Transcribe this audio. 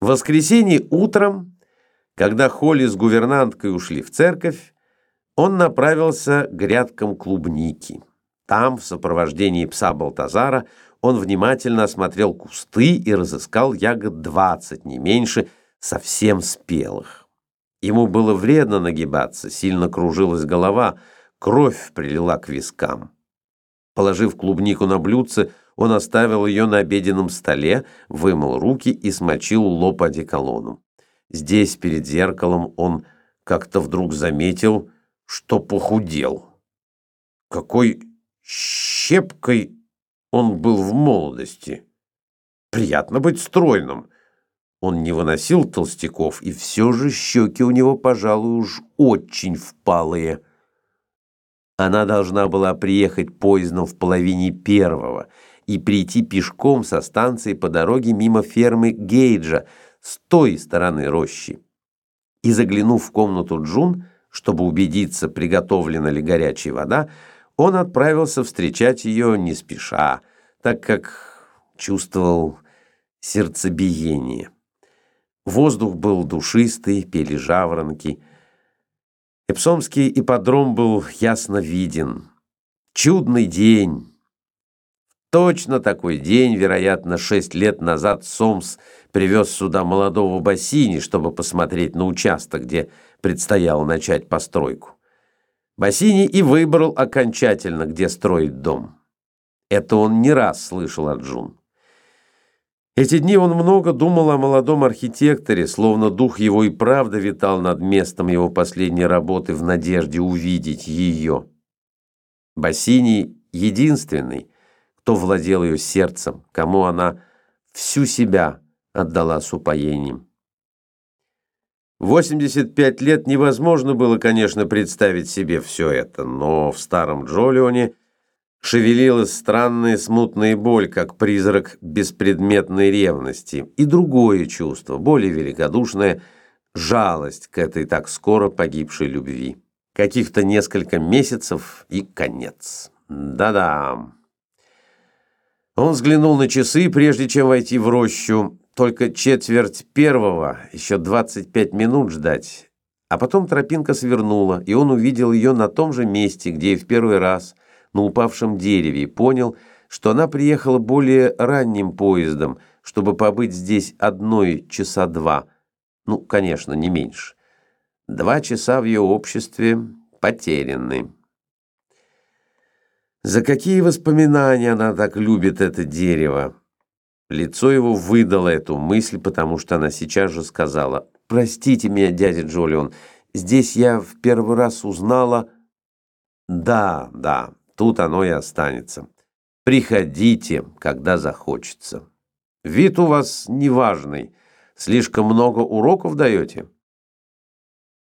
В воскресенье утром, когда Холли с гувернанткой ушли в церковь, он направился к грядкам клубники. Там, в сопровождении пса Балтазара, он внимательно осмотрел кусты и разыскал ягод двадцать, не меньше, совсем спелых. Ему было вредно нагибаться, сильно кружилась голова, кровь прилила к вискам. Положив клубнику на блюдце, он оставил ее на обеденном столе, вымыл руки и смочил лоб одеколоном. Здесь, перед зеркалом, он как-то вдруг заметил, что похудел. Какой щепкой он был в молодости. Приятно быть стройным. Он не выносил толстяков, и все же щеки у него, пожалуй, уж очень впалые. Она должна была приехать поездом в половине первого и прийти пешком со станции по дороге мимо фермы Гейджа с той стороны рощи. И заглянув в комнату Джун, чтобы убедиться, приготовлена ли горячая вода, он отправился встречать ее не спеша, так как чувствовал сердцебиение. Воздух был душистый, пели жаворонки — Эпсомский ипподром был ясно виден. Чудный день. Точно такой день, вероятно, шесть лет назад Сомс привез сюда молодого Бассини, чтобы посмотреть на участок, где предстояло начать постройку. Бассини и выбрал окончательно, где строить дом. Это он не раз слышал от Джун. Эти дни он много думал о молодом архитекторе, словно дух его и правда витал над местом его последней работы в надежде увидеть ее. Бассини единственный, кто владел ее сердцем, кому она всю себя отдала с упоением. 85 лет невозможно было, конечно, представить себе все это, но в старом Джолионе – шевелилась странная смутная боль, как призрак беспредметной ревности, и другое чувство, более великодушное, жалость к этой так скоро погибшей любви. Каких-то несколько месяцев и конец. Да-да. Он взглянул на часы, прежде чем войти в рощу. Только четверть первого, еще 25 минут ждать. А потом тропинка свернула, и он увидел ее на том же месте, где и в первый раз – на упавшем дереве и понял, что она приехала более ранним поездом, чтобы побыть здесь одной часа два. Ну, конечно, не меньше. Два часа в ее обществе потеряны. За какие воспоминания она так любит это дерево? Лицо его выдало эту мысль, потому что она сейчас же сказала, «Простите меня, дядя Джолион, здесь я в первый раз узнала...» «Да, да, Тут оно и останется. Приходите, когда захочется. Вид у вас неважный. Слишком много уроков даете?»